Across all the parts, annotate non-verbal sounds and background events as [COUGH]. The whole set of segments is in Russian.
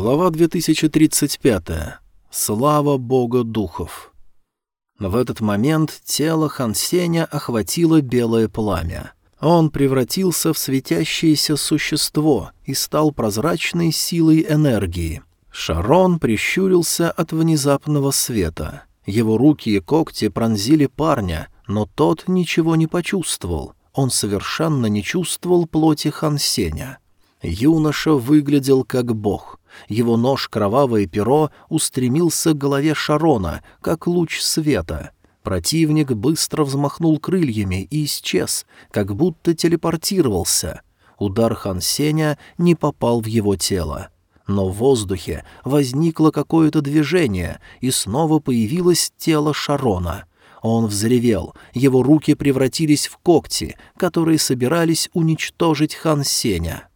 Глава 2035. Слава Бога Духов. В этот момент тело Хансеня охватило белое пламя. Он превратился в светящееся существо и стал прозрачной силой энергии. Шарон прищурился от внезапного света. Его руки и когти пронзили парня, но тот ничего не почувствовал. Он совершенно не чувствовал плоти Хансеня. Юноша выглядел как бог. Его нож кровавое перо устремился к голове Шарона, как луч света. Противник быстро взмахнул крыльями и исчез, как будто телепортировался. Удар Хансеня не попал в его тело. Но в воздухе возникло какое-то движение, и снова появилось тело Шарона. Он взревел, его руки превратились в когти, которые собирались уничтожить Хансеня.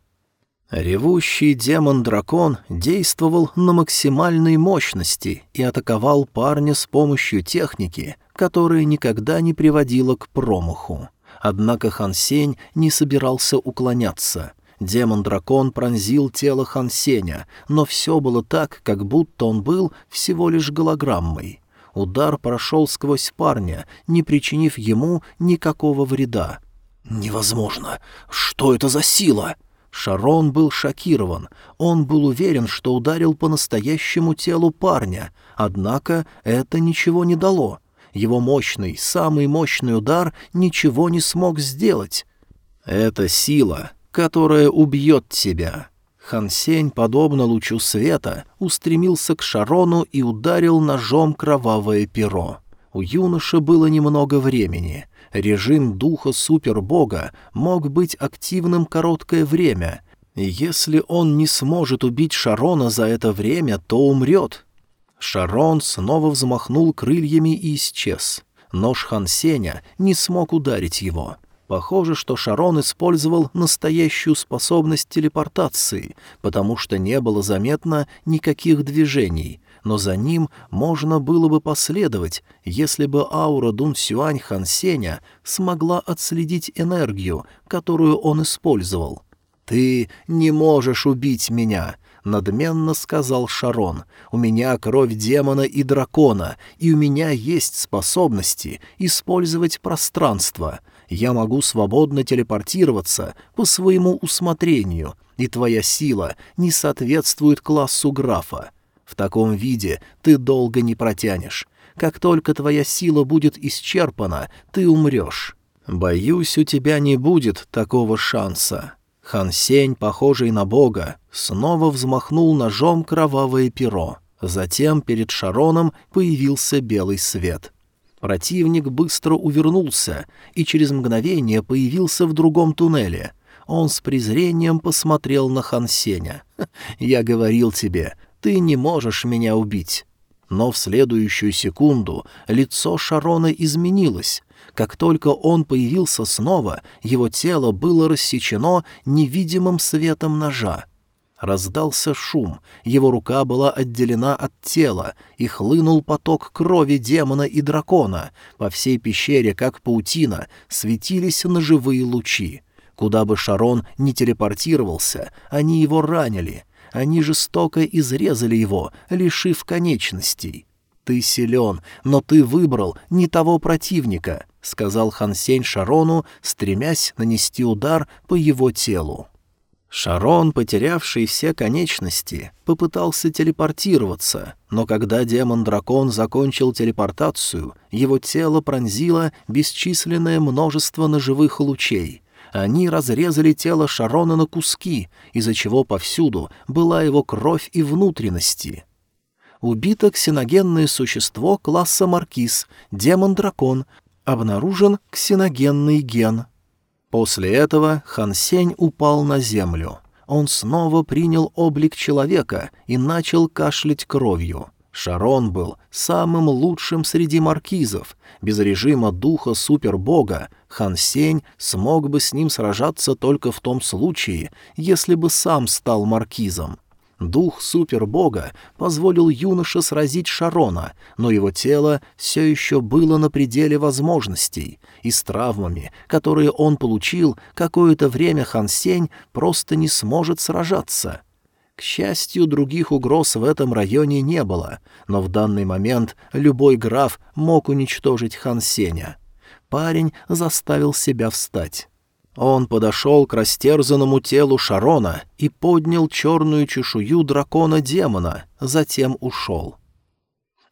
Ревущий демон-дракон действовал на максимальной мощности и атаковал парня с помощью техники, которая никогда не приводила к промаху. Однако Хансень не собирался уклоняться. Демон-дракон пронзил тело Хансеня, но все было так, как будто он был всего лишь голограммой. Удар прошел сквозь парня, не причинив ему никакого вреда. «Невозможно! Что это за сила?» Шарон был шокирован. Он был уверен, что ударил по настоящему телу парня, однако это ничего не дало. Его мощный, самый мощный удар ничего не смог сделать. «Это сила, которая убьет тебя». Хансень, подобно лучу света, устремился к Шарону и ударил ножом кровавое перо. У юноши было немного времени — Режим духа супербога мог быть активным короткое время. Если он не сможет убить Шарона за это время, то умрет. Шарон снова взмахнул крыльями и исчез. Нож Хансеня не смог ударить его. Похоже, что Шарон использовал настоящую способность телепортации, потому что не было заметно никаких движений но за ним можно было бы последовать, если бы аура Дун Сюань Хан Сеня смогла отследить энергию, которую он использовал. «Ты не можешь убить меня», — надменно сказал Шарон. «У меня кровь демона и дракона, и у меня есть способности использовать пространство. Я могу свободно телепортироваться по своему усмотрению, и твоя сила не соответствует классу графа. В таком виде ты долго не протянешь. Как только твоя сила будет исчерпана, ты умрешь. Боюсь, у тебя не будет такого шанса». Хан Сень, похожий на бога, снова взмахнул ножом кровавое перо. Затем перед Шароном появился белый свет. Противник быстро увернулся и через мгновение появился в другом туннеле. Он с презрением посмотрел на Хан Сеня. [LAUGHS] «Я говорил тебе, ты не можешь меня убить». Но в следующую секунду лицо Шарона изменилось. Как только он появился снова, его тело было рассечено невидимым светом ножа. Раздался шум, его рука была отделена от тела, и хлынул поток крови демона и дракона. По всей пещере, как паутина, светились ножевые лучи. Куда бы Шарон ни телепортировался, они его ранили — они жестоко изрезали его, лишив конечностей. «Ты силен, но ты выбрал не того противника», — сказал Хансень Шарону, стремясь нанести удар по его телу. Шарон, потерявший все конечности, попытался телепортироваться, но когда демон-дракон закончил телепортацию, его тело пронзило бесчисленное множество ножевых лучей. Они разрезали тело Шарона на куски, из-за чего повсюду была его кровь и внутренности. Убито ксеногенное существо класса Маркиз, демон-дракон, обнаружен ксеногенный ген. После этого Хан Сень упал на землю. Он снова принял облик человека и начал кашлять кровью. Шарон был самым лучшим среди маркизов. Без режима духа супербога Хан Сень смог бы с ним сражаться только в том случае, если бы сам стал маркизом. Дух супербога позволил юноше сразить Шарона, но его тело все еще было на пределе возможностей, и с травмами, которые он получил, какое-то время Хан Сень просто не сможет сражаться — К счастью, других угроз в этом районе не было, но в данный момент любой граф мог уничтожить Хан Сеня. Парень заставил себя встать. Он подошел к растерзанному телу Шарона и поднял черную чешую дракона-демона, затем ушел.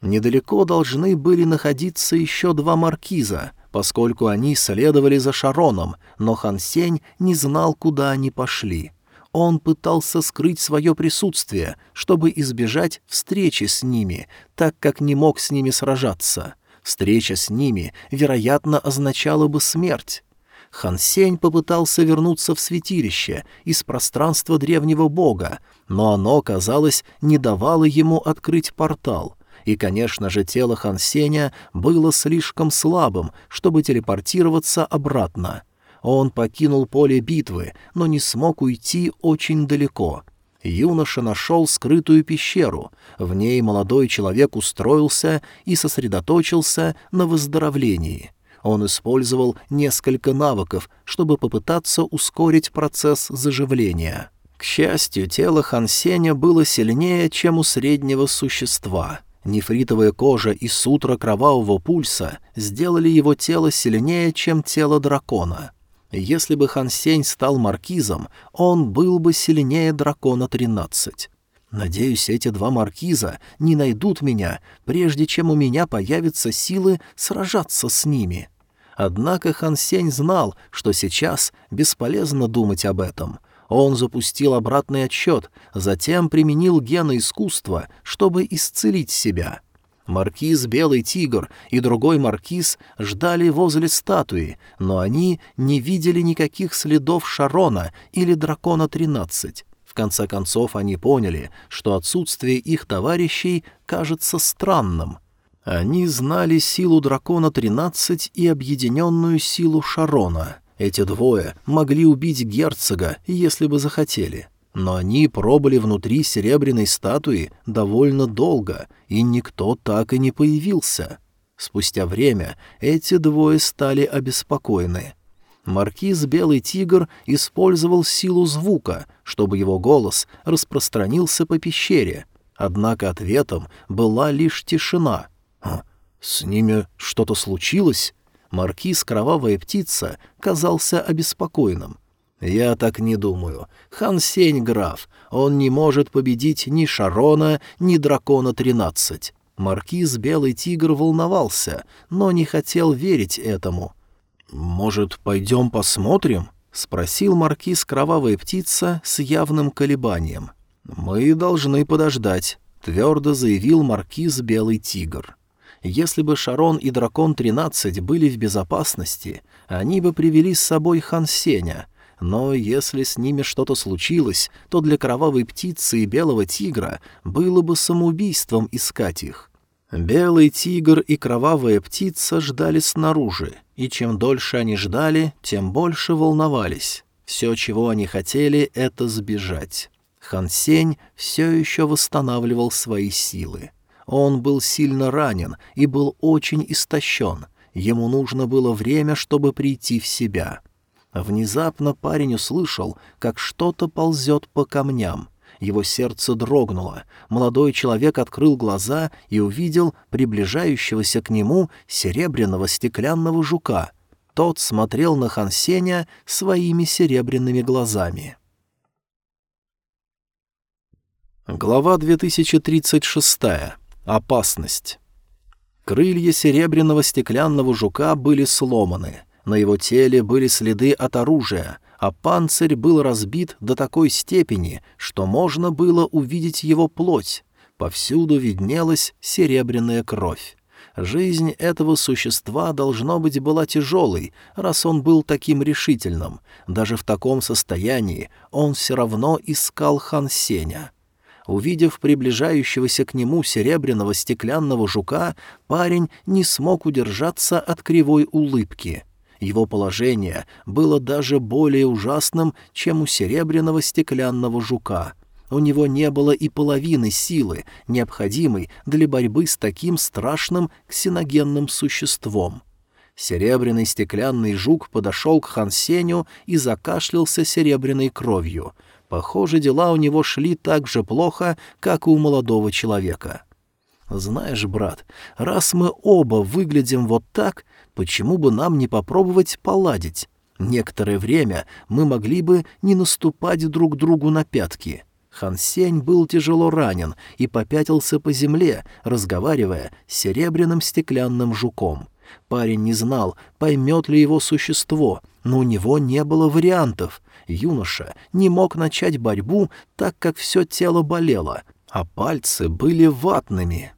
Недалеко должны были находиться еще два маркиза, поскольку они следовали за Шароном, но Хан Сень не знал, куда они пошли. Он пытался скрыть свое присутствие, чтобы избежать встречи с ними, так как не мог с ними сражаться. Встреча с ними, вероятно, означала бы смерть. Хан Сень попытался вернуться в святилище из пространства древнего бога, но оно, казалось, не давало ему открыть портал. И, конечно же, тело Хан Сеня было слишком слабым, чтобы телепортироваться обратно. Он покинул поле битвы, но не смог уйти очень далеко. Юноша нашел скрытую пещеру. В ней молодой человек устроился и сосредоточился на выздоровлении. Он использовал несколько навыков, чтобы попытаться ускорить процесс заживления. К счастью, тело Хансеня было сильнее, чем у среднего существа. Нефритовая кожа и сутра кровавого пульса сделали его тело сильнее, чем тело дракона. Если бы Хан Сень стал маркизом, он был бы сильнее дракона 13. Надеюсь, эти два маркиза не найдут меня, прежде чем у меня появятся силы сражаться с ними. Однако Хан Сень знал, что сейчас бесполезно думать об этом. Он запустил обратный отсчет, затем применил гены искусства, чтобы исцелить себя. Маркиз Белый Тигр и другой маркиз ждали возле статуи, но они не видели никаких следов Шарона или Дракона-13. В конце концов они поняли, что отсутствие их товарищей кажется странным. Они знали силу Дракона-13 и объединенную силу Шарона. Эти двое могли убить герцога, если бы захотели. Но они пробыли внутри серебряной статуи довольно долго, и никто так и не появился. Спустя время эти двое стали обеспокоены — маркиз Белый Тигр использовал силу звука, чтобы его голос распространился по пещере. Однако ответом была лишь тишина. «С ними что-то случилось?» Маркиз Кровавая Птица казался обеспокоенным. «Я так не думаю. Хан Сень граф. Он не может победить ни Шарона, ни Дракона-13». Маркиз Белый Тигр волновался, но не хотел верить этому — «Может, пойдем посмотрим?» — спросил маркиз Кровавая Птица с явным колебанием. «Мы должны подождать», — твердо заявил маркиз Белый Тигр. Если бы Шарон и Дракон-13 были в безопасности, они бы привели с собой Хан Сеня, но если с ними что-то случилось, то для Кровавой Птицы и Белого Тигра было бы самоубийством искать их. Белый тигр и кровавая птица ждали снаружи, и чем дольше они ждали, тем больше волновались. Все, чего они хотели, — это сбежать. Хан Сень все еще восстанавливал свои силы. Он был сильно ранен и был очень истощен. Ему нужно было время, чтобы прийти в себя. Внезапно парень услышал, как что-то ползет по камням. Его сердце дрогнуло. Молодой человек открыл глаза и увидел приближающегося к нему серебряного стеклянного жука. Тот смотрел на Хансеня своими серебряными глазами. Глава 2036. Опасность. Крылья серебряного стеклянного жука были сломаны. На его теле были следы от оружия — а панцирь был разбит до такой степени, что можно было увидеть его плоть. Повсюду виднелась серебряная кровь. Жизнь этого существа, должно быть, была тяжелой, раз он был таким решительным. Даже в таком состоянии он все равно искал Хан Сеня. Увидев приближающегося к нему серебряного стеклянного жука, парень не смог удержаться от кривой улыбки — его положение было даже более ужасным, чем у серебряного стеклянного жука. У него не было и половины силы, необходимой для борьбы с таким страшным ксеногенным существом. Серебряный стеклянный жук подошел к Хансеню и закашлялся серебряной кровью. Похоже, дела у него шли так же плохо, как и у молодого человека. «Знаешь, брат, раз мы оба выглядим вот так, почему бы нам не попробовать поладить? Некоторое время мы могли бы не наступать друг другу на пятки». Хан Сень был тяжело ранен и попятился по земле, разговаривая с серебряным стеклянным жуком. Парень не знал, поймет ли его существо, но у него не было вариантов. Юноша не мог начать борьбу, так как все тело болело, а пальцы были ватными.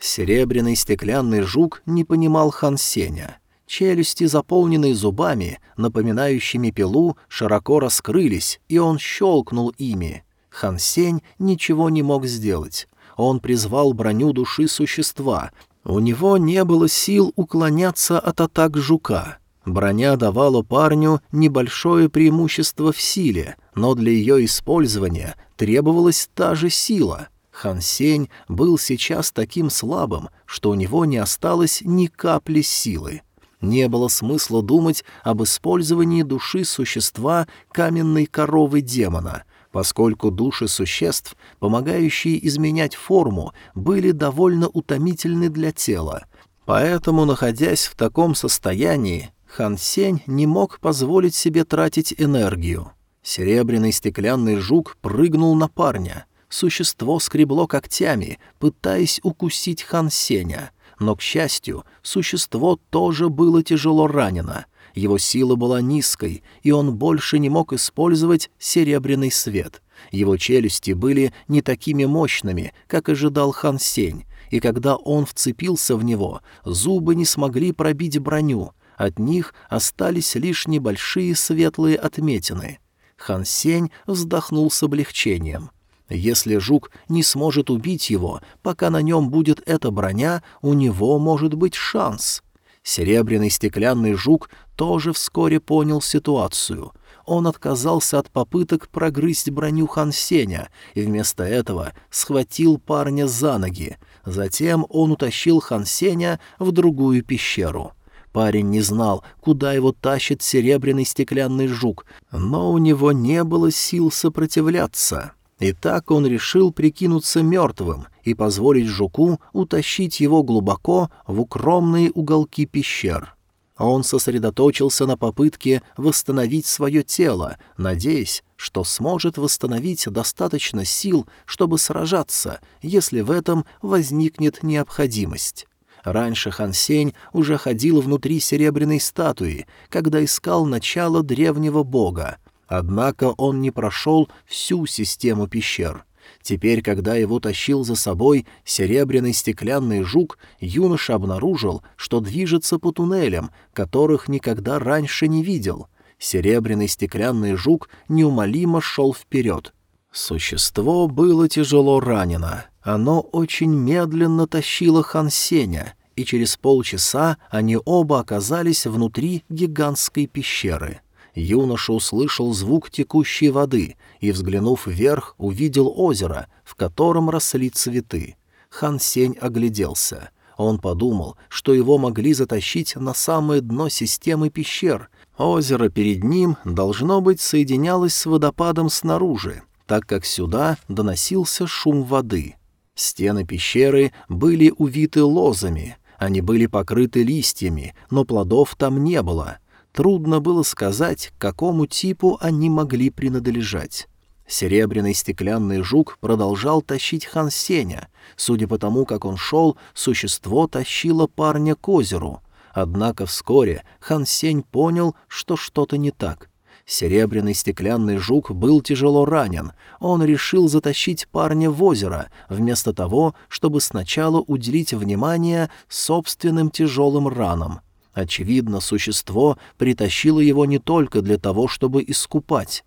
Серебряный стеклянный жук не понимал Хан Сеня. Челюсти, заполненные зубами, напоминающими пилу, широко раскрылись, и он щелкнул ими. Хан Сень ничего не мог сделать. Он призвал броню души существа. У него не было сил уклоняться от атак жука. Броня давала парню небольшое преимущество в силе, но для ее использования требовалась та же сила. Хан Сень был сейчас таким слабым, что у него не осталось ни капли силы. Не было смысла думать об использовании души существа каменной коровы демона, поскольку души существ, помогающие изменять форму, были довольно утомительны для тела. Поэтому, находясь в таком состоянии, Хан Сень не мог позволить себе тратить энергию. Серебряный стеклянный жук прыгнул на парня. Существо скребло когтями, пытаясь укусить Хан Сеня. Но, к счастью, существо тоже было тяжело ранено. Его сила была низкой, и он больше не мог использовать серебряный свет. Его челюсти были не такими мощными, как ожидал Хан Сень, и когда он вцепился в него, зубы не смогли пробить броню, от них остались лишь небольшие светлые отметины. Хан Сень вздохнул с облегчением. Если жук не сможет убить его, пока на нем будет эта броня, у него может быть шанс. Серебряный стеклянный жук тоже вскоре понял ситуацию. Он отказался от попыток прогрызть броню Хан Сеня и вместо этого схватил парня за ноги. Затем он утащил Хан Сеня в другую пещеру. Парень не знал, куда его тащит серебряный стеклянный жук, но у него не было сил сопротивляться. И так он решил прикинуться мертвым и позволить жуку утащить его глубоко в укромные уголки пещер. Он сосредоточился на попытке восстановить свое тело, надеясь, что сможет восстановить достаточно сил, чтобы сражаться, если в этом возникнет необходимость. Раньше Хан Сень уже ходил внутри серебряной статуи, когда искал начало древнего бога, Однако он не прошел всю систему пещер. Теперь, когда его тащил за собой серебряный стеклянный жук, юноша обнаружил, что движется по туннелям, которых никогда раньше не видел. Серебряный стеклянный жук неумолимо шел вперед. Существо было тяжело ранено. Оно очень медленно тащило Хансеня, и через полчаса они оба оказались внутри гигантской пещеры юноша услышал звук текущей воды и, взглянув вверх, увидел озеро, в котором росли цветы. Хан Сень огляделся. Он подумал, что его могли затащить на самое дно системы пещер. Озеро перед ним, должно быть, соединялось с водопадом снаружи, так как сюда доносился шум воды. Стены пещеры были увиты лозами, они были покрыты листьями, но плодов там не было — Трудно было сказать, к какому типу они могли принадлежать. Серебряный стеклянный жук продолжал тащить Хан Сеня. Судя по тому, как он шел, существо тащило парня к озеру. Однако вскоре Хан Сень понял, что что-то не так. Серебряный стеклянный жук был тяжело ранен. Он решил затащить парня в озеро, вместо того, чтобы сначала уделить внимание собственным тяжелым ранам. Очевидно, существо притащило его не только для того, чтобы искупать.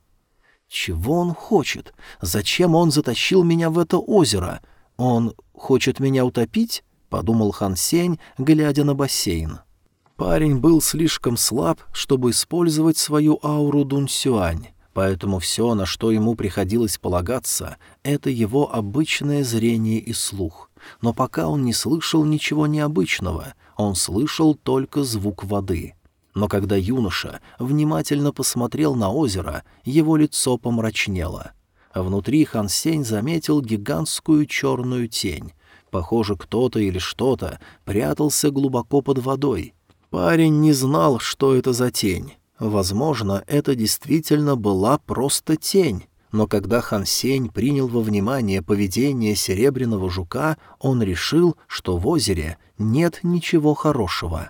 Чего он хочет? Зачем он затащил меня в это озеро? Он хочет меня утопить? — подумал Хан Сень, глядя на бассейн. Парень был слишком слаб, чтобы использовать свою ауру Дун Сюань, поэтому все, на что ему приходилось полагаться, — это его обычное зрение и слух. Но пока он не слышал ничего необычного — он слышал только звук воды. Но когда юноша внимательно посмотрел на озеро, его лицо помрачнело. внутри Хан Сень заметил гигантскую черную тень. Похоже, кто-то или что-то прятался глубоко под водой. Парень не знал, что это за тень. Возможно, это действительно была просто тень. Но когда Хан Сень принял во внимание поведение серебряного жука, он решил, что в озере нет ничего хорошего.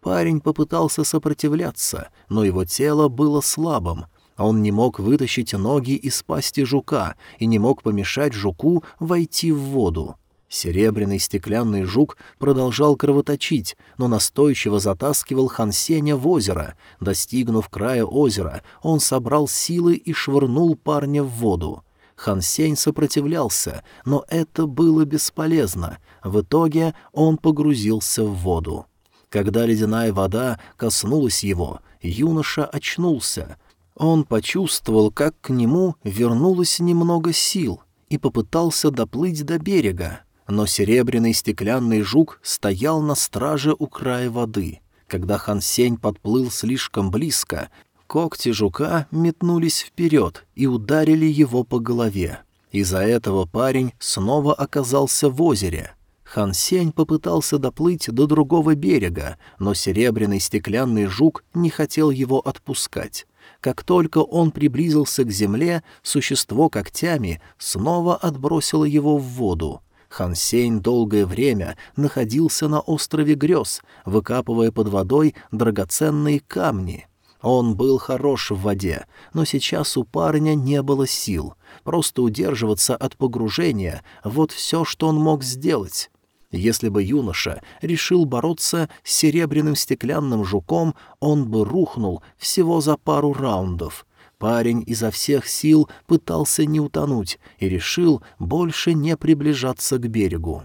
Парень попытался сопротивляться, но его тело было слабым. Он не мог вытащить ноги из пасти жука и не мог помешать жуку войти в воду. Серебряный стеклянный жук продолжал кровоточить, но настойчиво затаскивал Хансеня в озеро. Достигнув края озера, он собрал силы и швырнул парня в воду. Хансень сопротивлялся, но это было бесполезно. В итоге он погрузился в воду. Когда ледяная вода коснулась его, юноша очнулся. Он почувствовал, как к нему вернулось немного сил, и попытался доплыть до берега. Но серебряный стеклянный жук стоял на страже у края воды. Когда Хан Сень подплыл слишком близко, когти жука метнулись вперед и ударили его по голове. Из-за этого парень снова оказался в озере. Хан Сень попытался доплыть до другого берега, но серебряный стеклянный жук не хотел его отпускать. Как только он приблизился к земле, существо когтями снова отбросило его в воду. Хан Сень долгое время находился на острове грез, выкапывая под водой драгоценные камни. Он был хорош в воде, но сейчас у парня не было сил. Просто удерживаться от погружения — вот все, что он мог сделать. Если бы юноша решил бороться с серебряным стеклянным жуком, он бы рухнул всего за пару раундов. Парень изо всех сил пытался не утонуть и решил больше не приближаться к берегу.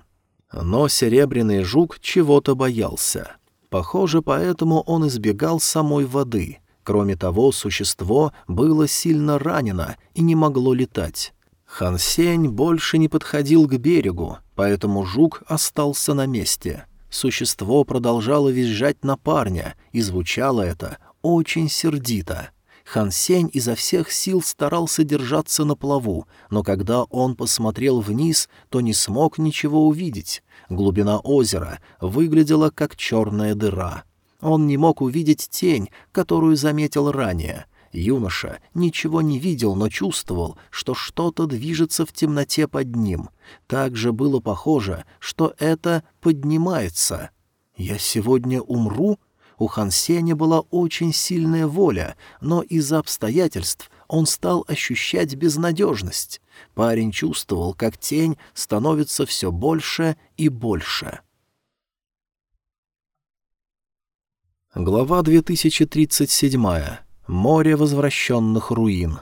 Но серебряный жук чего-то боялся. Похоже, поэтому он избегал самой воды. Кроме того, существо было сильно ранено и не могло летать. Хансень больше не подходил к берегу, поэтому жук остался на месте. Существо продолжало визжать на парня, и звучало это очень сердито. Хан Сень изо всех сил старался держаться на плаву, но когда он посмотрел вниз, то не смог ничего увидеть. Глубина озера выглядела как черная дыра. Он не мог увидеть тень, которую заметил ранее. Юноша ничего не видел, но чувствовал, что что-то движется в темноте под ним. Также было похоже, что это поднимается. «Я сегодня умру?» У Хан Сеня была очень сильная воля, но из-за обстоятельств он стал ощущать безнадежность. Парень чувствовал, как тень становится все больше и больше. Глава 2037. Море возвращенных руин.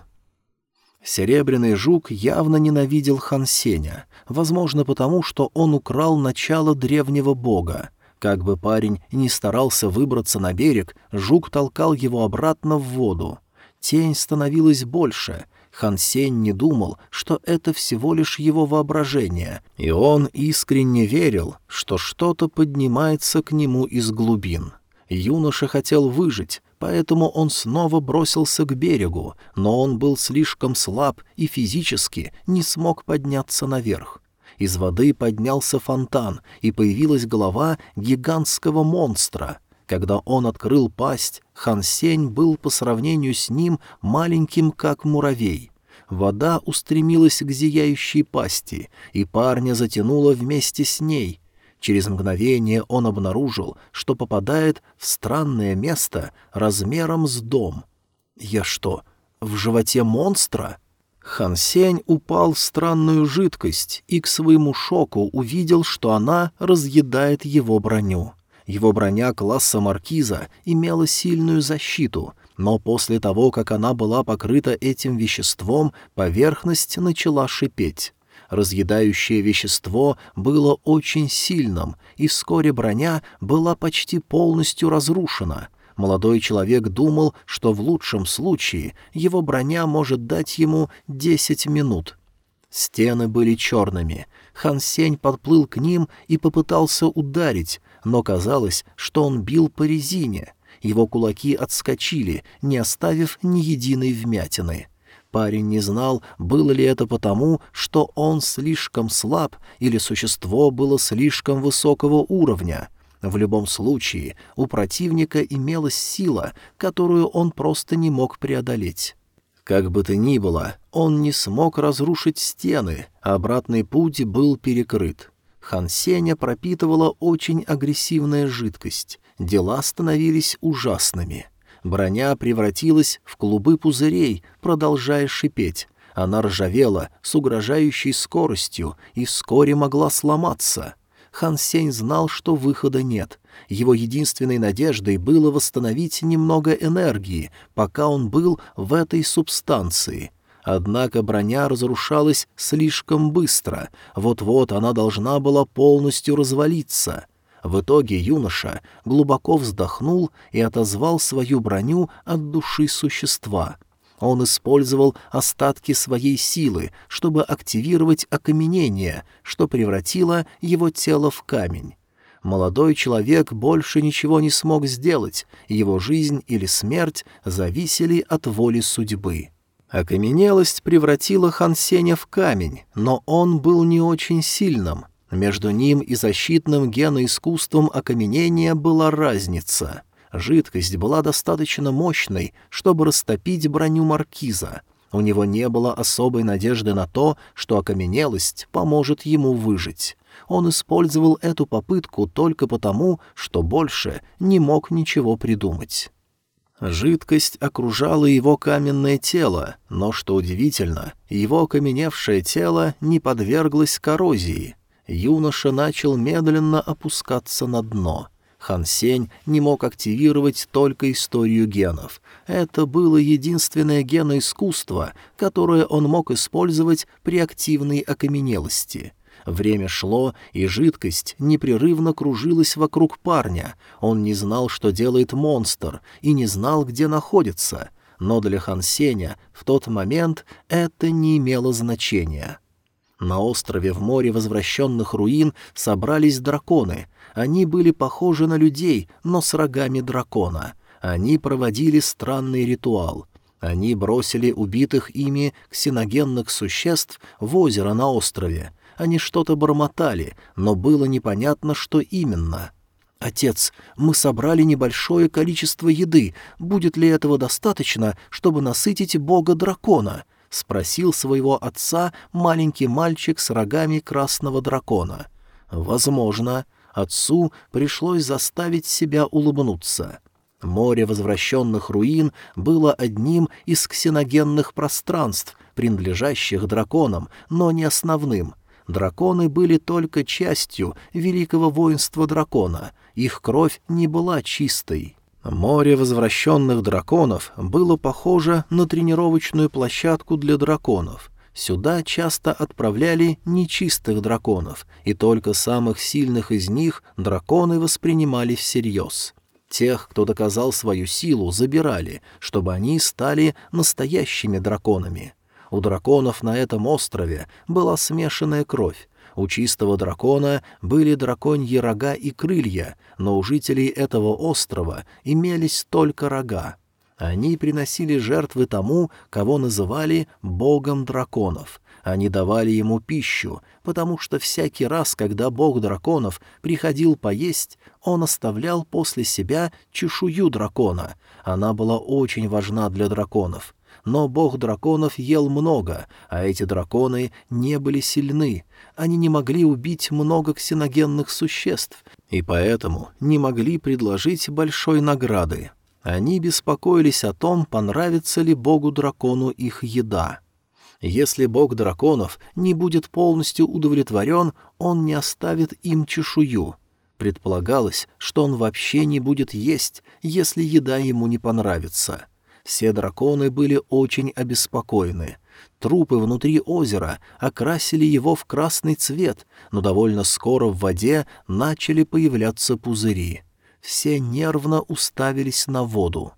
Серебряный жук явно ненавидел Хан Сеня, возможно потому, что он украл начало древнего бога. Как бы парень ни старался выбраться на берег, жук толкал его обратно в воду. Тень становилась больше. Хан Сень не думал, что это всего лишь его воображение, и он искренне верил, что что-то поднимается к нему из глубин. Юноша хотел выжить, поэтому он снова бросился к берегу, но он был слишком слаб и физически не смог подняться наверх. Из воды поднялся фонтан, и появилась голова гигантского монстра. Когда он открыл пасть, Хан Сень был по сравнению с ним маленьким, как муравей. Вода устремилась к зияющей пасти, и парня затянуло вместе с ней. Через мгновение он обнаружил, что попадает в странное место размером с дом. «Я что, в животе монстра?» Хан Сень упал в странную жидкость и к своему шоку увидел, что она разъедает его броню. Его броня класса маркиза имела сильную защиту, но после того, как она была покрыта этим веществом, поверхность начала шипеть. Разъедающее вещество было очень сильным, и вскоре броня была почти полностью разрушена — Молодой человек думал, что в лучшем случае его броня может дать ему десять минут. Стены были черными. Хан Сень подплыл к ним и попытался ударить, но казалось, что он бил по резине. Его кулаки отскочили, не оставив ни единой вмятины. Парень не знал, было ли это потому, что он слишком слаб или существо было слишком высокого уровня. В любом случае, у противника имелась сила, которую он просто не мог преодолеть. Как бы то ни было, он не смог разрушить стены, обратный путь был перекрыт. Хан Сеня пропитывала очень агрессивная жидкость, дела становились ужасными. Броня превратилась в клубы пузырей, продолжая шипеть. Она ржавела с угрожающей скоростью и вскоре могла сломаться. Хан Сень знал, что выхода нет. Его единственной надеждой было восстановить немного энергии, пока он был в этой субстанции. Однако броня разрушалась слишком быстро, вот-вот она должна была полностью развалиться — в итоге юноша глубоко вздохнул и отозвал свою броню от души существа. Он использовал остатки своей силы, чтобы активировать окаменение, что превратило его тело в камень. Молодой человек больше ничего не смог сделать, его жизнь или смерть зависели от воли судьбы. Окаменелость превратила Хансеня в камень, но он был не очень сильным — между ним и защитным геноискусством окаменения была разница. Жидкость была достаточно мощной, чтобы растопить броню маркиза. У него не было особой надежды на то, что окаменелость поможет ему выжить. Он использовал эту попытку только потому, что больше не мог ничего придумать. Жидкость окружала его каменное тело, но, что удивительно, его окаменевшее тело не подверглось коррозии юноша начал медленно опускаться на дно. Хан Сень не мог активировать только историю генов. Это было единственное геноискусство, которое он мог использовать при активной окаменелости. Время шло, и жидкость непрерывно кружилась вокруг парня. Он не знал, что делает монстр, и не знал, где находится. Но для Хан Сеня в тот момент это не имело значения. На острове в море возвращенных руин собрались драконы. Они были похожи на людей, но с рогами дракона. Они проводили странный ритуал. Они бросили убитых ими ксеногенных существ в озеро на острове. Они что-то бормотали, но было непонятно, что именно. «Отец, мы собрали небольшое количество еды. Будет ли этого достаточно, чтобы насытить бога-дракона?» — спросил своего отца маленький мальчик с рогами красного дракона. «Возможно». Отцу пришлось заставить себя улыбнуться. Море возвращенных руин было одним из ксеногенных пространств, принадлежащих драконам, но не основным. Драконы были только частью великого воинства дракона, их кровь не была чистой. Море возвращенных драконов было похоже на тренировочную площадку для драконов. Сюда часто отправляли нечистых драконов, и только самых сильных из них драконы воспринимали всерьез. Тех, кто доказал свою силу, забирали, чтобы они стали настоящими драконами. У драконов на этом острове была смешанная кровь, у чистого дракона были драконьи рога и крылья, но у жителей этого острова имелись только рога. Они приносили жертвы тому, кого называли богом драконов. Они давали ему пищу, потому что всякий раз, когда бог драконов приходил поесть, он оставлял после себя чешую дракона. Она была очень важна для драконов но бог драконов ел много, а эти драконы не были сильны. Они не могли убить много ксеногенных существ, и поэтому не могли предложить большой награды. Они беспокоились о том, понравится ли богу-дракону их еда. Если бог драконов не будет полностью удовлетворен, он не оставит им чешую. Предполагалось, что он вообще не будет есть, если еда ему не понравится. Все драконы были очень обеспокоены. Трупы внутри озера окрасили его в красный цвет, но довольно скоро в воде начали появляться пузыри. Все нервно уставились на воду.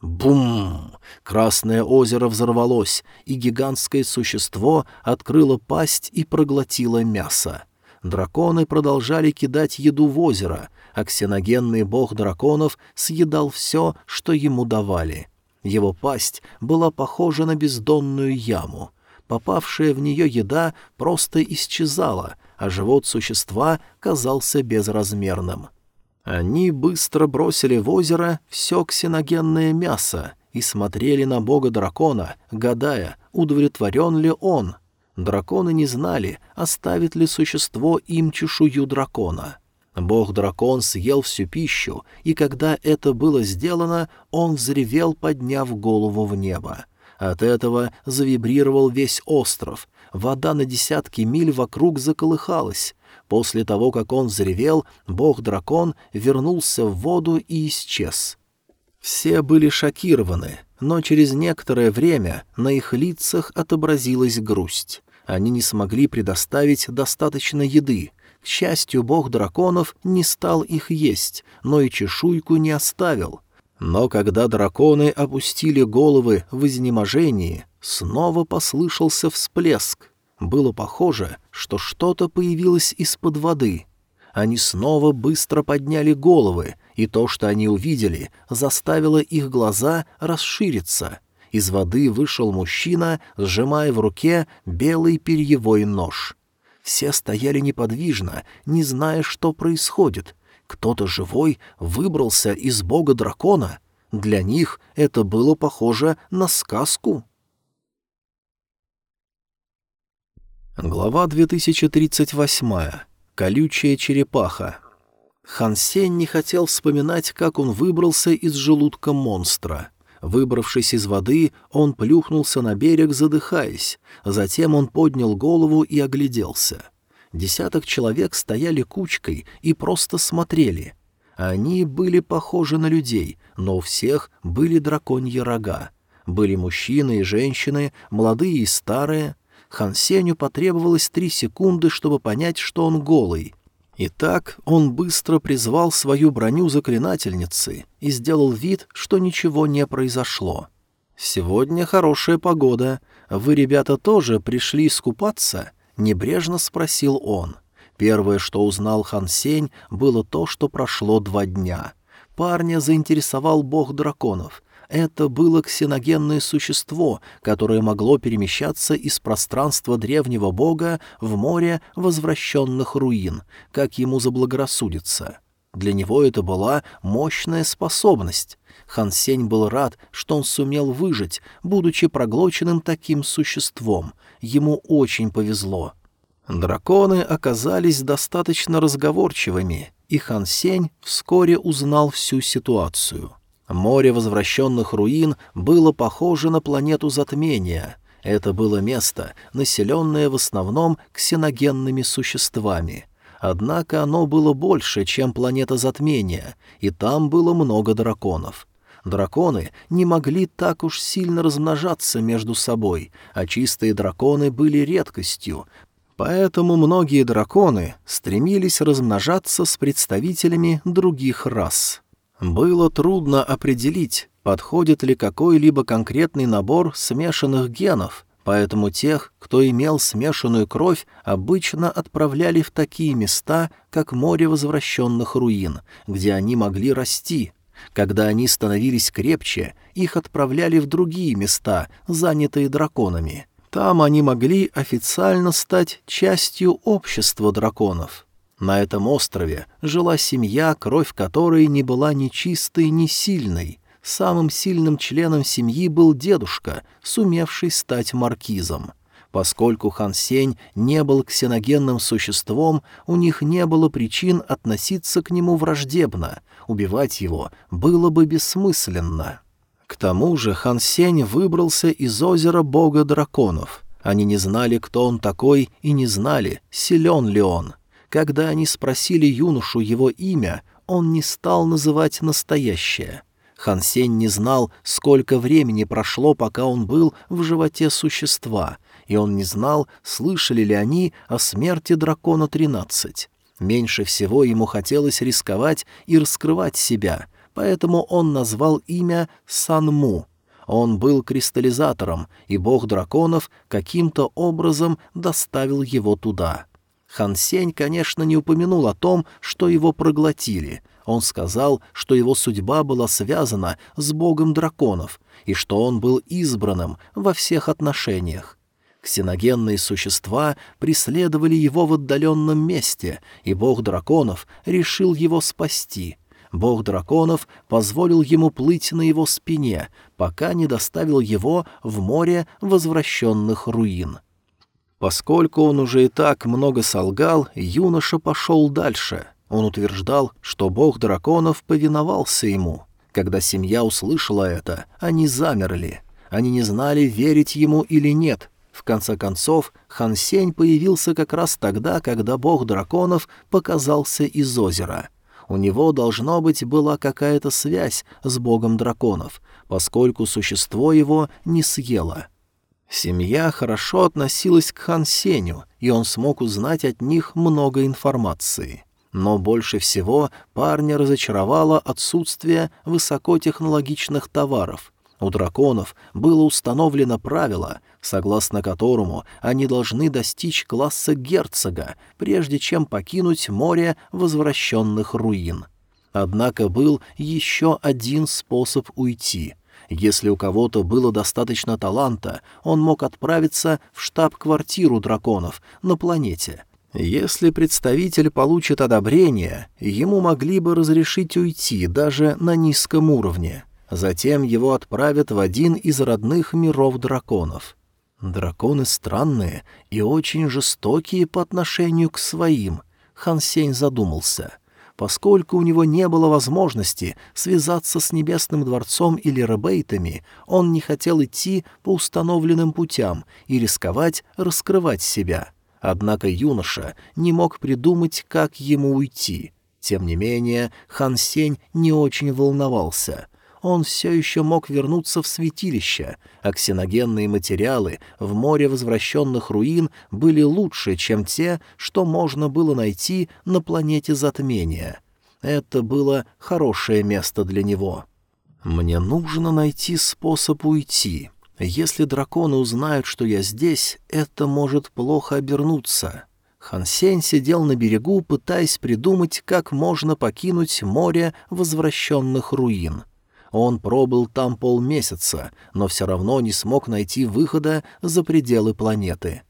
Бум! Красное озеро взорвалось, и гигантское существо открыло пасть и проглотило мясо. Драконы продолжали кидать еду в озеро, а ксеногенный бог драконов съедал все, что ему давали — Его пасть была похожа на бездонную яму. Попавшая в нее еда просто исчезала, а живот существа казался безразмерным. Они быстро бросили в озеро все ксеногенное мясо и смотрели на бога-дракона, гадая, удовлетворен ли он. Драконы не знали, оставит ли существо им чешую дракона. Бог-дракон съел всю пищу, и когда это было сделано, он взревел, подняв голову в небо. От этого завибрировал весь остров. Вода на десятки миль вокруг заколыхалась. После того, как он взревел, бог-дракон вернулся в воду и исчез. Все были шокированы, но через некоторое время на их лицах отобразилась грусть. Они не смогли предоставить достаточно еды. К счастью, бог драконов не стал их есть, но и чешуйку не оставил. Но когда драконы опустили головы в изнеможении, снова послышался всплеск. Было похоже, что что-то появилось из-под воды. Они снова быстро подняли головы, и то, что они увидели, заставило их глаза расшириться. Из воды вышел мужчина, сжимая в руке белый перьевой нож. Все стояли неподвижно, не зная, что происходит. Кто-то живой выбрался из бога дракона. Для них это было похоже на сказку. Глава 2038. Колючая черепаха. Хансен не хотел вспоминать, как он выбрался из желудка монстра. Выбравшись из воды, он плюхнулся на берег, задыхаясь. Затем он поднял голову и огляделся. Десяток человек стояли кучкой и просто смотрели. Они были похожи на людей, но у всех были драконьи рога. Были мужчины и женщины, молодые и старые. Хансеню потребовалось три секунды, чтобы понять, что он голый — Итак, он быстро призвал свою броню заклинательницы и сделал вид, что ничего не произошло. «Сегодня хорошая погода. Вы, ребята, тоже пришли искупаться?» — небрежно спросил он. Первое, что узнал Хан Сень, было то, что прошло два дня. Парня заинтересовал бог драконов, это было ксеногенное существо, которое могло перемещаться из пространства древнего бога в море возвращенных руин, как ему заблагорассудится. Для него это была мощная способность. Хан Сень был рад, что он сумел выжить, будучи проглоченным таким существом. Ему очень повезло. Драконы оказались достаточно разговорчивыми, и Хан Сень вскоре узнал всю ситуацию — Море возвращенных руин было похоже на планету затмения. Это было место, населенное в основном ксеногенными существами. Однако оно было больше, чем планета затмения, и там было много драконов. Драконы не могли так уж сильно размножаться между собой, а чистые драконы были редкостью, Поэтому многие драконы стремились размножаться с представителями других рас. Было трудно определить, подходит ли какой-либо конкретный набор смешанных генов, поэтому тех, кто имел смешанную кровь, обычно отправляли в такие места, как море возвращенных руин, где они могли расти. Когда они становились крепче, их отправляли в другие места, занятые драконами. Там они могли официально стать частью общества драконов. На этом острове жила семья, кровь которой не была ни чистой, ни сильной. Самым сильным членом семьи был дедушка, сумевший стать маркизом. Поскольку Хан Сень не был ксеногенным существом, у них не было причин относиться к нему враждебно. Убивать его было бы бессмысленно. К тому же Хан Сень выбрался из озера бога драконов. Они не знали, кто он такой, и не знали, силен ли он — когда они спросили юношу его имя, он не стал называть настоящее. Хан Сень не знал, сколько времени прошло, пока он был в животе существа, и он не знал, слышали ли они о смерти дракона-13. Меньше всего ему хотелось рисковать и раскрывать себя, поэтому он назвал имя Санму. Он был кристаллизатором, и бог драконов каким-то образом доставил его туда. Хан Сень, конечно, не упомянул о том, что его проглотили. Он сказал, что его судьба была связана с богом драконов, и что он был избранным во всех отношениях. Ксеногенные существа преследовали его в отдаленном месте, и бог драконов решил его спасти. Бог драконов позволил ему плыть на его спине, пока не доставил его в море возвращенных руин. Поскольку он уже и так много солгал, юноша пошел дальше. Он утверждал, что бог драконов повиновался ему. Когда семья услышала это, они замерли. Они не знали, верить ему или нет. В конце концов, Хан Сень появился как раз тогда, когда бог драконов показался из озера. У него, должно быть, была какая-то связь с богом драконов, поскольку существо его не съело — Семья хорошо относилась к Хан Сеню, и он смог узнать от них много информации. Но больше всего парня разочаровало отсутствие высокотехнологичных товаров. У драконов было установлено правило, согласно которому они должны достичь класса герцога, прежде чем покинуть море возвращенных руин. Однако был еще один способ уйти — если у кого-то было достаточно таланта, он мог отправиться в штаб-квартиру драконов на планете. Если представитель получит одобрение, ему могли бы разрешить уйти даже на низком уровне. Затем его отправят в один из родных миров драконов. Драконы странные и очень жестокие по отношению к своим. Хан Сень задумался — Поскольку у него не было возможности связаться с Небесным дворцом или ребейтами, он не хотел идти по установленным путям и рисковать раскрывать себя. Однако юноша не мог придумать, как ему уйти. Тем не менее, Хан Сень не очень волновался — он все еще мог вернуться в святилище, а ксеногенные материалы в море возвращенных руин были лучше, чем те, что можно было найти на планете затмения. Это было хорошее место для него. «Мне нужно найти способ уйти. Если драконы узнают, что я здесь, это может плохо обернуться». Хансень сидел на берегу, пытаясь придумать, как можно покинуть море возвращенных руин — он пробыл там полмесяца, но все равно не смог найти выхода за пределы планеты.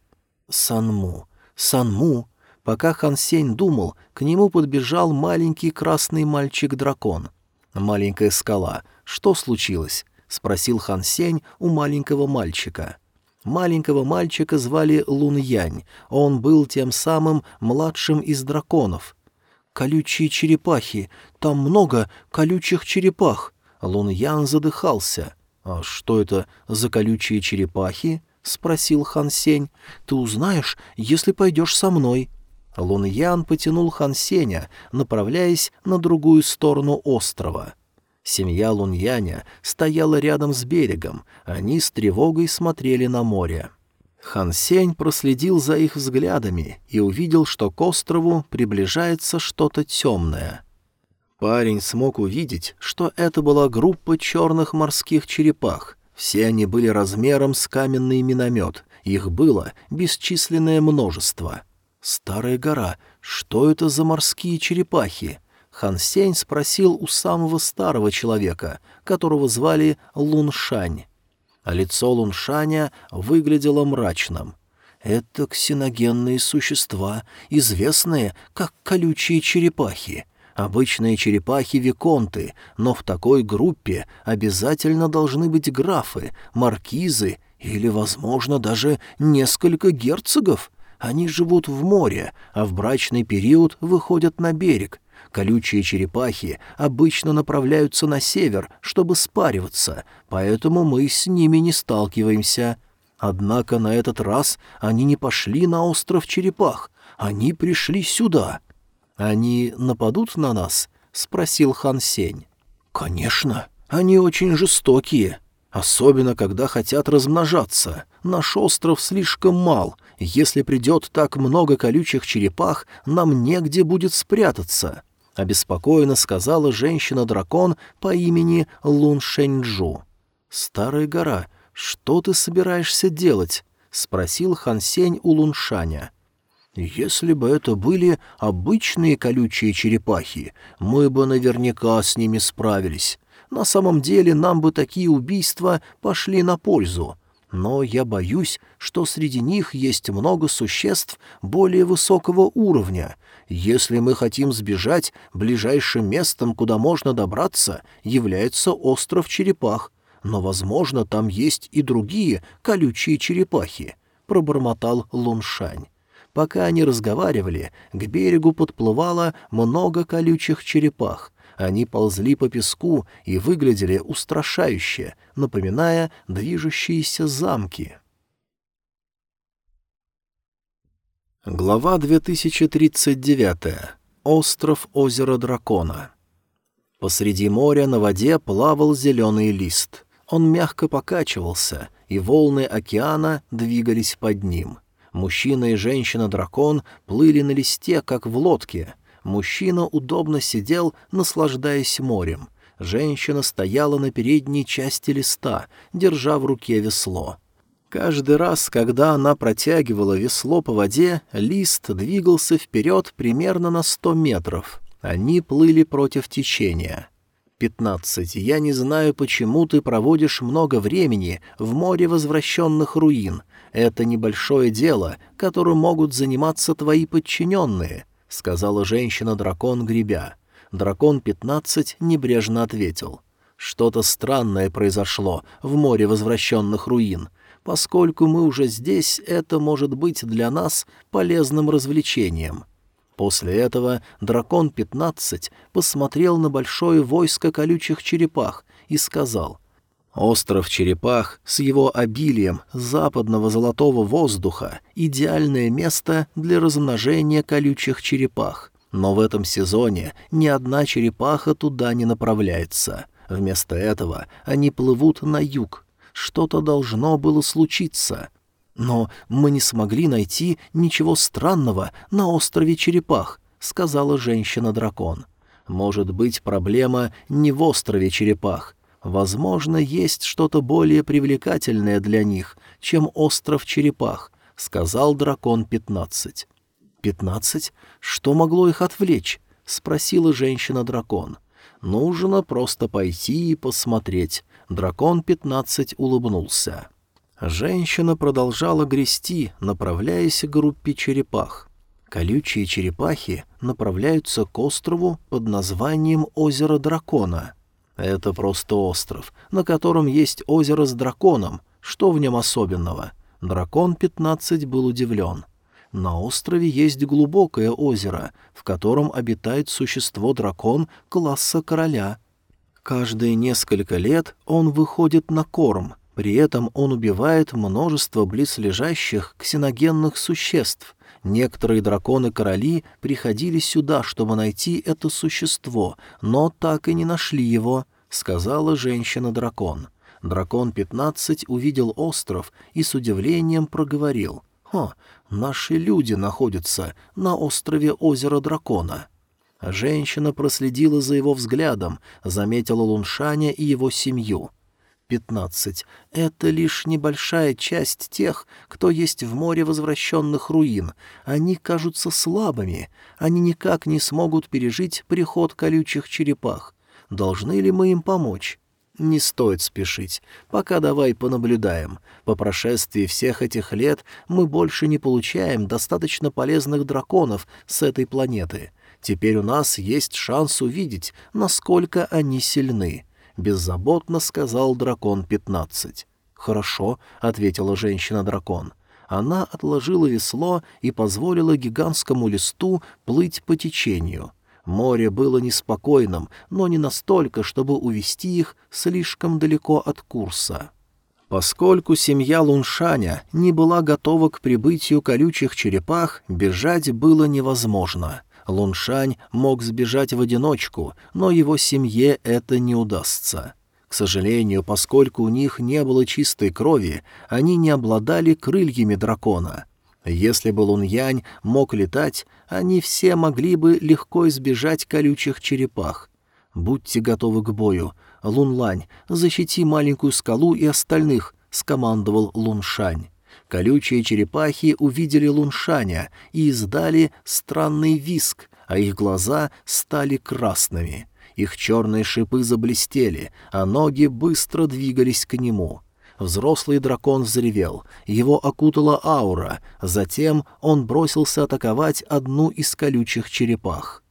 Санму, Санму. Пока Хан Сень думал, к нему подбежал маленький красный мальчик-дракон. «Маленькая скала. Что случилось?» — спросил Хан Сень у маленького мальчика. Маленького мальчика звали Лун Янь. Он был тем самым младшим из драконов. «Колючие черепахи. Там много колючих черепах. Лун Ян задыхался. «А что это за колючие черепахи?» — спросил Хан Сень. «Ты узнаешь, если пойдешь со мной». Лун Ян потянул Хан Сеня, направляясь на другую сторону острова. Семья Лун Яня стояла рядом с берегом, они с тревогой смотрели на море. Хан Сень проследил за их взглядами и увидел, что к острову приближается что-то темное. Парень смог увидеть, что это была группа черных морских черепах. Все они были размером с каменный миномет, их было бесчисленное множество. «Старая гора, что это за морские черепахи?» Хан Сень спросил у самого старого человека, которого звали Луншань. А лицо Луншаня выглядело мрачным. «Это ксеногенные существа, известные как колючие черепахи. Обычные черепахи-виконты, но в такой группе обязательно должны быть графы, маркизы или, возможно, даже несколько герцогов. Они живут в море, а в брачный период выходят на берег. Колючие черепахи обычно направляются на север, чтобы спариваться, поэтому мы с ними не сталкиваемся. Однако на этот раз они не пошли на остров черепах, они пришли сюда. «Они нападут на нас?» — спросил Хан Сень. «Конечно. Они очень жестокие. Особенно, когда хотят размножаться. Наш остров слишком мал. Если придет так много колючих черепах, нам негде будет спрятаться», — обеспокоенно сказала женщина-дракон по имени Лун Шэньчжу. «Старая гора, что ты собираешься делать?» — спросил Хан Сень у Луншаня. Если бы это были обычные колючие черепахи, мы бы наверняка с ними справились. На самом деле нам бы такие убийства пошли на пользу. Но я боюсь, что среди них есть много существ более высокого уровня. Если мы хотим сбежать, ближайшим местом, куда можно добраться, является остров черепах. Но, возможно, там есть и другие колючие черепахи», — пробормотал Луншань. Пока они разговаривали, к берегу подплывало много колючих черепах. Они ползли по песку и выглядели устрашающе, напоминая движущиеся замки. Глава 2039. Остров озера Дракона. Посреди моря на воде плавал зеленый лист. Он мягко покачивался, и волны океана двигались под ним — Мужчина и женщина-дракон плыли на листе, как в лодке. Мужчина удобно сидел, наслаждаясь морем. Женщина стояла на передней части листа, держа в руке весло. Каждый раз, когда она протягивала весло по воде, лист двигался вперед примерно на сто метров. Они плыли против течения. «Пятнадцать. Я не знаю, почему ты проводишь много времени в море возвращенных руин. Это небольшое дело, которым могут заниматься твои подчиненные», — сказала женщина-дракон, гребя. Дракон-15 небрежно ответил. «Что-то странное произошло в море возвращенных руин. Поскольку мы уже здесь, это может быть для нас полезным развлечением». После этого дракон-15 посмотрел на большое войско колючих черепах и сказал — Остров Черепах с его обилием западного золотого воздуха — идеальное место для размножения колючих черепах. Но в этом сезоне ни одна черепаха туда не направляется. Вместо этого они плывут на юг. Что-то должно было случиться. Но мы не смогли найти ничего странного на острове Черепах, сказала женщина-дракон. Может быть, проблема не в острове Черепах, Возможно, есть что-то более привлекательное для них, чем остров черепах, — сказал дракон пятнадцать. «Пятнадцать? Что могло их отвлечь?» — спросила женщина-дракон. «Нужно просто пойти и посмотреть». Дракон пятнадцать улыбнулся. Женщина продолжала грести, направляясь к группе черепах. Колючие черепахи направляются к острову под названием «Озеро Дракона». Это просто остров, на котором есть озеро с драконом. Что в нем особенного? Дракон 15 был удивлен. На острове есть глубокое озеро, в котором обитает существо-дракон класса короля. Каждые несколько лет он выходит на корм, при этом он убивает множество близлежащих ксеногенных существ, Некоторые драконы-короли приходили сюда, чтобы найти это существо, но так и не нашли его, — сказала женщина-дракон. Дракон-15 увидел остров и с удивлением проговорил. «О, наши люди находятся на острове озера Дракона». Женщина проследила за его взглядом, заметила Луншаня и его семью — пятнадцать. Это лишь небольшая часть тех, кто есть в море возвращенных руин. Они кажутся слабыми. Они никак не смогут пережить приход колючих черепах. Должны ли мы им помочь? Не стоит спешить. Пока давай понаблюдаем. По прошествии всех этих лет мы больше не получаем достаточно полезных драконов с этой планеты. Теперь у нас есть шанс увидеть, насколько они сильны. — беззаботно сказал дракон-15. «Хорошо», — ответила женщина-дракон. Она отложила весло и позволила гигантскому листу плыть по течению. Море было неспокойным, но не настолько, чтобы увести их слишком далеко от курса. Поскольку семья Луншаня не была готова к прибытию колючих черепах, бежать было невозможно — Луншань мог сбежать в одиночку, но его семье это не удастся. К сожалению, поскольку у них не было чистой крови, они не обладали крыльями дракона. Если бы Луньянь мог летать, они все могли бы легко избежать колючих черепах. «Будьте готовы к бою. Лунлань, защити маленькую скалу и остальных», — скомандовал Луншань. Колючие черепахи увидели Луншаня и издали странный виск, а их глаза стали красными. Их черные шипы заблестели, а ноги быстро двигались к нему. Взрослый дракон взревел, его окутала аура, затем он бросился атаковать одну из колючих черепах.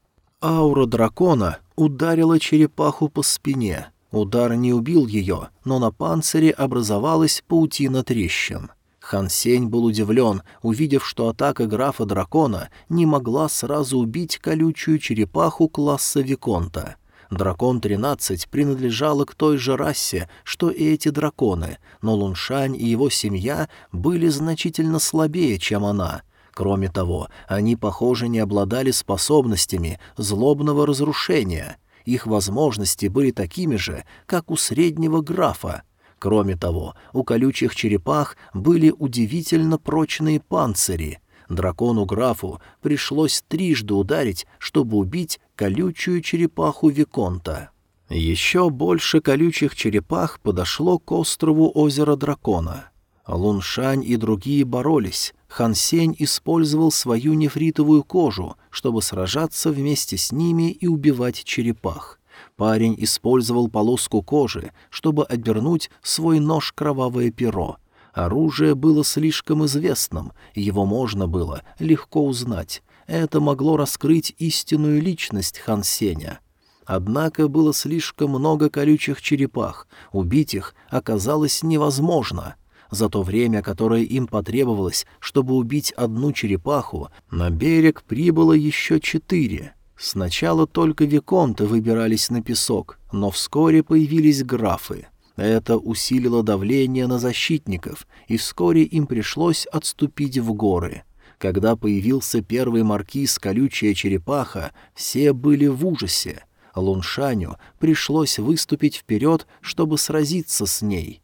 Аура дракона ударила черепаху по спине. Удар не убил ее, но на панцире образовалась паутина трещин. Хан Сень был удивлен, увидев, что атака графа дракона не могла сразу убить колючую черепаху класса Виконта. Дракон-13 принадлежала к той же расе, что и эти драконы, но Луншань и его семья были значительно слабее, чем она. Кроме того, они, похоже, не обладали способностями злобного разрушения. Их возможности были такими же, как у среднего графа. Кроме того, у колючих черепах были удивительно прочные панцири. Дракону-графу пришлось трижды ударить, чтобы убить колючую черепаху Виконта. Еще больше колючих черепах подошло к острову озера Дракона. Луншань и другие боролись. Хансень использовал свою нефритовую кожу, чтобы сражаться вместе с ними и убивать черепах. Парень использовал полоску кожи, чтобы отвернуть свой нож кровавое перо. Оружие было слишком известным, его можно было легко узнать. Это могло раскрыть истинную личность Хан Сеня. Однако было слишком много колючих черепах, убить их оказалось невозможно. За то время, которое им потребовалось, чтобы убить одну черепаху, на берег прибыло еще четыре. Сначала только виконты выбирались на песок, но вскоре появились графы. Это усилило давление на защитников, и вскоре им пришлось отступить в горы. Когда появился первый маркиз колючая черепаха, все были в ужасе. Луншаню пришлось выступить вперед, чтобы сразиться с ней.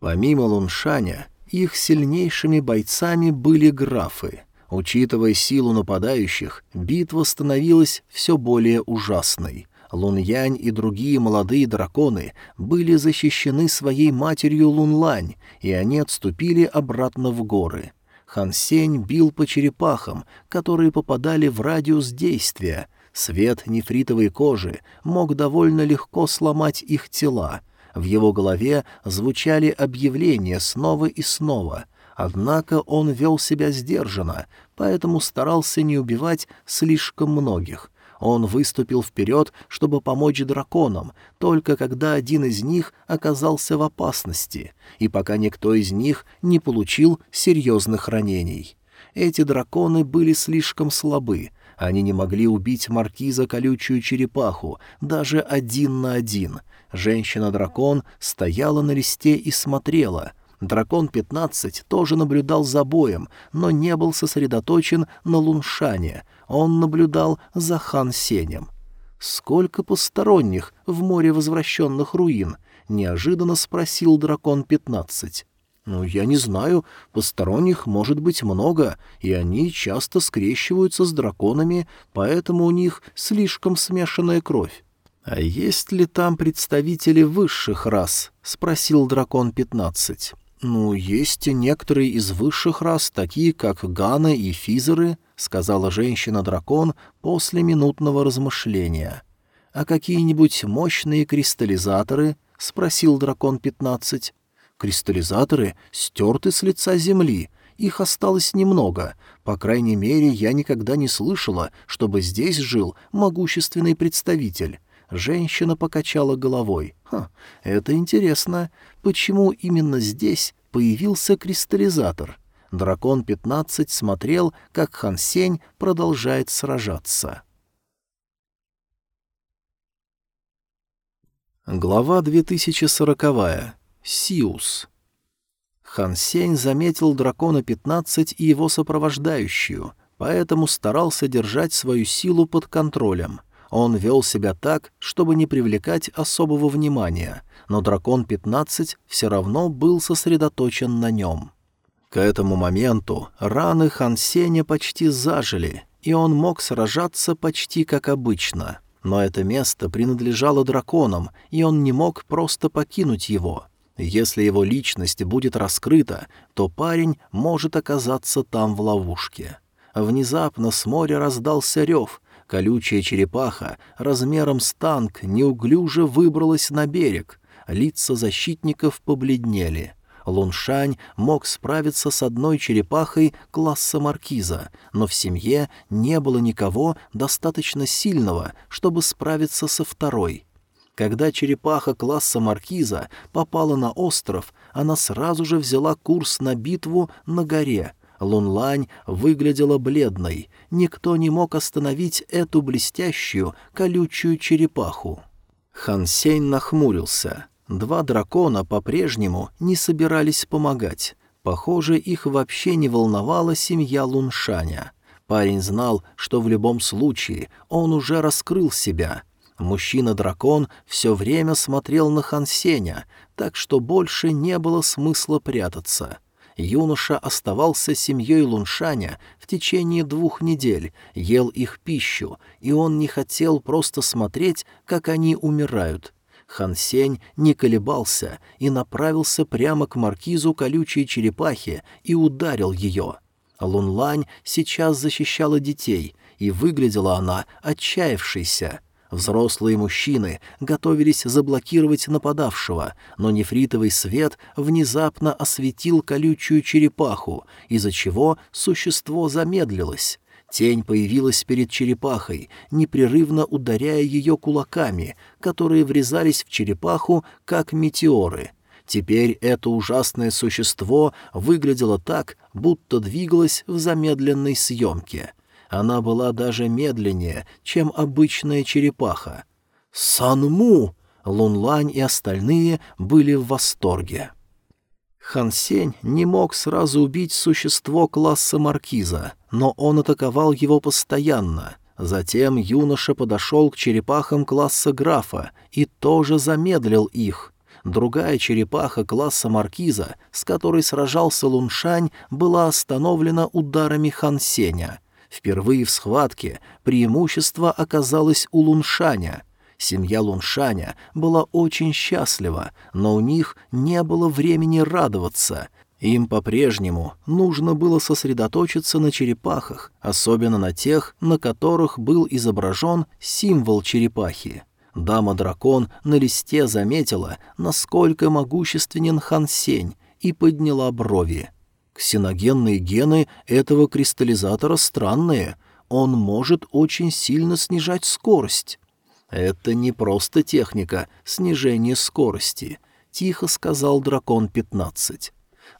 Помимо Луншаня, их сильнейшими бойцами были графы. Учитывая силу нападающих, битва становилась все более ужасной. Лунь-Янь и другие молодые драконы были защищены своей матерью Лунлань, и они отступили обратно в горы. Хан Сень бил по черепахам, которые попадали в радиус действия. Свет нефритовой кожи мог довольно легко сломать их тела. В его голове звучали объявления снова и снова — Однако он вел себя сдержанно, поэтому старался не убивать слишком многих. Он выступил вперед, чтобы помочь драконам, только когда один из них оказался в опасности, и пока никто из них не получил серьезных ранений. Эти драконы были слишком слабы, они не могли убить маркиза колючую черепаху, даже один на один. Женщина-дракон стояла на листе и смотрела. Дракон-15 тоже наблюдал за боем, но не был сосредоточен на Луншане — он наблюдал за Хан Сенем. «Сколько посторонних в море возвращенных руин?» — неожиданно спросил дракон-15. «Ну, я не знаю. Посторонних может быть много, и они часто скрещиваются с драконами, поэтому у них слишком смешанная кровь». «А есть ли там представители высших рас?» — спросил дракон-15. «Ну, есть некоторые из высших рас, такие как Ганы и Физеры», — сказала женщина-дракон после минутного размышления. «А какие-нибудь мощные кристаллизаторы?» — спросил дракон-15. «Кристаллизаторы стерты с лица земли. Их осталось немного. По крайней мере, я никогда не слышала, чтобы здесь жил могущественный представитель». Женщина покачала головой. «Ха, это интересно. Почему именно здесь появился кристаллизатор?» Дракон-15 смотрел, как Хан Сень продолжает сражаться. Глава 2040. Сиус. Хан Сень заметил дракона-15 и его сопровождающую, поэтому старался держать свою силу под контролем. Он вел себя так, чтобы не привлекать особого внимания, но дракон-15 все равно был сосредоточен на нем. К этому моменту раны Хан Сеня почти зажили, и он мог сражаться почти как обычно. Но это место принадлежало драконам, и он не мог просто покинуть его. Если его личность будет раскрыта, то парень может оказаться там в ловушке. Внезапно с моря раздался рев. Колючая черепаха размером с танк неуклюже выбралась на берег. Лица защитников побледнели. Луншань мог справиться с одной черепахой класса маркиза, но в семье не было никого достаточно сильного, чтобы справиться со второй. Когда черепаха класса маркиза попала на остров, она сразу же взяла курс на битву на горе. Лунлань выглядела бледной. Никто не мог остановить эту блестящую, колючую черепаху. Хансень нахмурился. Два дракона по-прежнему не собирались помогать. Похоже, их вообще не волновала семья Луншаня. Парень знал, что в любом случае он уже раскрыл себя — Мужчина-дракон все время смотрел на Хансеня, так что больше не было смысла прятаться. Юноша оставался семьей Луншаня в течение двух недель, ел их пищу, и он не хотел просто смотреть, как они умирают. Хансень не колебался и направился прямо к маркизу колючей черепахи и ударил ее. Лунлань сейчас защищала детей, и выглядела она отчаявшейся — Взрослые мужчины готовились заблокировать нападавшего, но нефритовый свет внезапно осветил колючую черепаху, из-за чего существо замедлилось. Тень появилась перед черепахой, непрерывно ударяя ее кулаками, которые врезались в черепаху, как метеоры. Теперь это ужасное существо выглядело так, будто двигалось в замедленной съемке — она была даже медленнее, чем обычная черепаха. «Санму!» Лунлань и остальные были в восторге. Хансень не мог сразу убить существо класса маркиза, но он атаковал его постоянно. Затем юноша подошел к черепахам класса графа и тоже замедлил их. Другая черепаха класса маркиза, с которой сражался Луншань, была остановлена ударами Хансеня — Впервые в схватке преимущество оказалось у Луншаня. Семья Луншаня была очень счастлива, но у них не было времени радоваться. Им по-прежнему нужно было сосредоточиться на черепахах, особенно на тех, на которых был изображен символ черепахи. Дама-дракон на листе заметила, насколько могущественен Хан Сень, и подняла брови — Ксеногенные гены этого кристаллизатора странные. Он может очень сильно снижать скорость. Это не просто техника снижения скорости, тихо сказал дракон 15.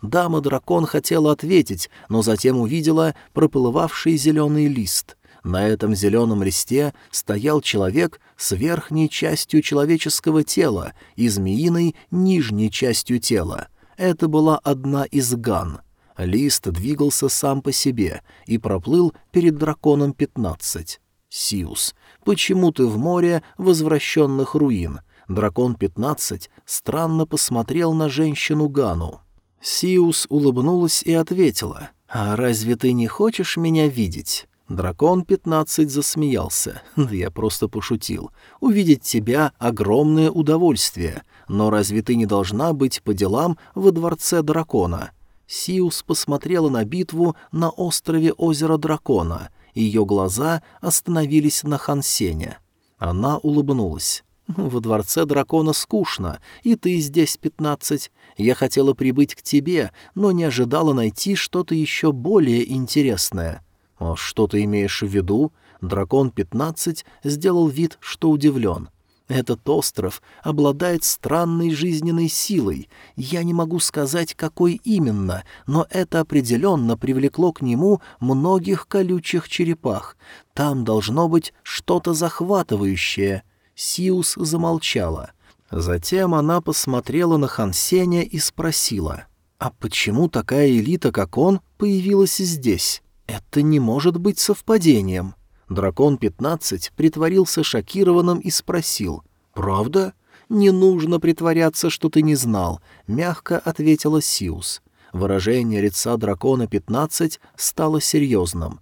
Дама-дракон хотела ответить, но затем увидела проплывавший зеленый лист. На этом зеленом листе стоял человек с верхней частью человеческого тела и змеиной нижней частью тела. Это была одна из ган — Лист двигался сам по себе и проплыл перед драконом пятнадцать. «Сиус, почему ты в море возвращенных руин?» Дракон пятнадцать странно посмотрел на женщину Гану. Сиус улыбнулась и ответила. «А разве ты не хочешь меня видеть?» Дракон пятнадцать засмеялся. Да я просто пошутил. «Увидеть тебя — огромное удовольствие. Но разве ты не должна быть по делам во дворце дракона?» Сиус посмотрела на битву на острове озера Дракона, и ее глаза остановились на Хансене. Она улыбнулась. «Во дворце дракона скучно, и ты здесь пятнадцать. Я хотела прибыть к тебе, но не ожидала найти что-то еще более интересное». «А что ты имеешь в виду?» Дракон пятнадцать сделал вид, что удивлен. Этот остров обладает странной жизненной силой. Я не могу сказать, какой именно, но это определенно привлекло к нему многих колючих черепах. Там должно быть что-то захватывающее. Сиус замолчала. Затем она посмотрела на Хансеня и спросила, «А почему такая элита, как он, появилась здесь? Это не может быть совпадением». Дракон-15 притворился шокированным и спросил. «Правда? Не нужно притворяться, что ты не знал», — мягко ответила Сиус. Выражение лица дракона-15 стало серьезным.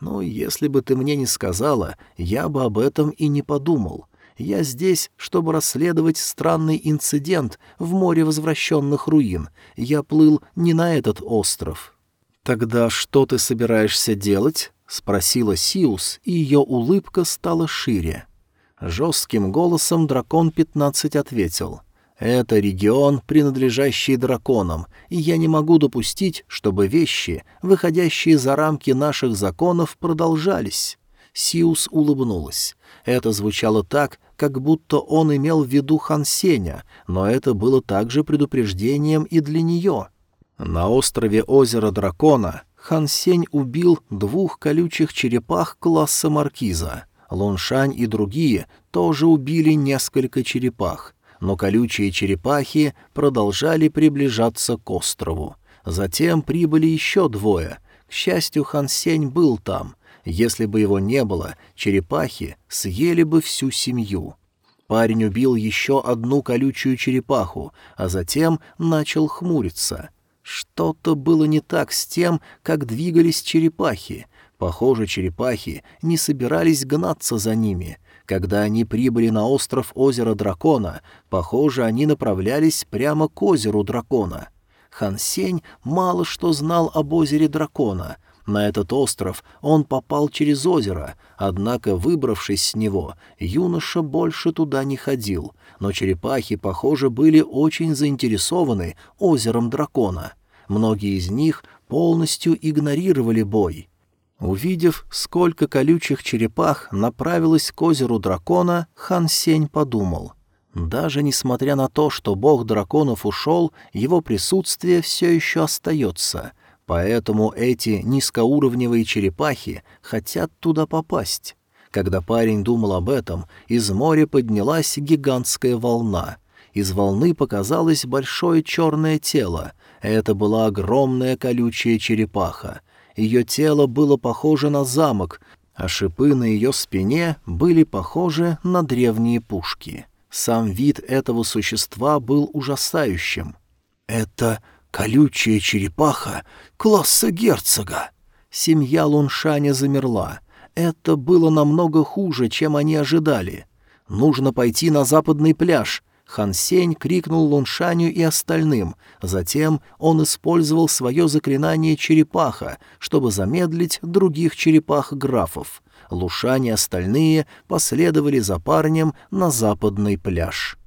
«Ну, если бы ты мне не сказала, я бы об этом и не подумал. Я здесь, чтобы расследовать странный инцидент в море возвращенных руин. Я плыл не на этот остров». «Тогда что ты собираешься делать?» — спросила Сиус, и ее улыбка стала шире. Жестким голосом дракон пятнадцать ответил. «Это регион, принадлежащий драконам, и я не могу допустить, чтобы вещи, выходящие за рамки наших законов, продолжались». Сиус улыбнулась. Это звучало так, как будто он имел в виду Хан Сеня, но это было также предупреждением и для нее. На острове озера Дракона Хан Сень убил двух колючих черепах класса Маркиза. Луншань и другие тоже убили несколько черепах, но колючие черепахи продолжали приближаться к острову. Затем прибыли еще двое. К счастью, Хан Сень был там — если бы его не было, черепахи съели бы всю семью. Парень убил еще одну колючую черепаху, а затем начал хмуриться. Что-то было не так с тем, как двигались черепахи. Похоже, черепахи не собирались гнаться за ними. Когда они прибыли на остров озера Дракона, похоже, они направлялись прямо к озеру Дракона. Хансень мало что знал об озере Дракона — на этот остров он попал через озеро, однако, выбравшись с него, юноша больше туда не ходил, но черепахи, похоже, были очень заинтересованы озером дракона. Многие из них полностью игнорировали бой. Увидев, сколько колючих черепах направилось к озеру дракона, Хан Сень подумал. Даже несмотря на то, что бог драконов ушел, его присутствие все еще остается — Поэтому эти низкоуровневые черепахи хотят туда попасть. Когда парень думал об этом, из моря поднялась гигантская волна. Из волны показалось большое черное тело. Это была огромная колючая черепаха. Ее тело было похоже на замок, а шипы на ее спине были похожи на древние пушки. Сам вид этого существа был ужасающим. «Это Колючая черепаха класса герцога. Семья Луншаня замерла. Это было намного хуже, чем они ожидали. Нужно пойти на западный пляж. Хан Сень крикнул Луншаню и остальным. Затем он использовал свое заклинание черепаха, чтобы замедлить других черепах-графов. Лушань и остальные последовали за парнем на западный пляж.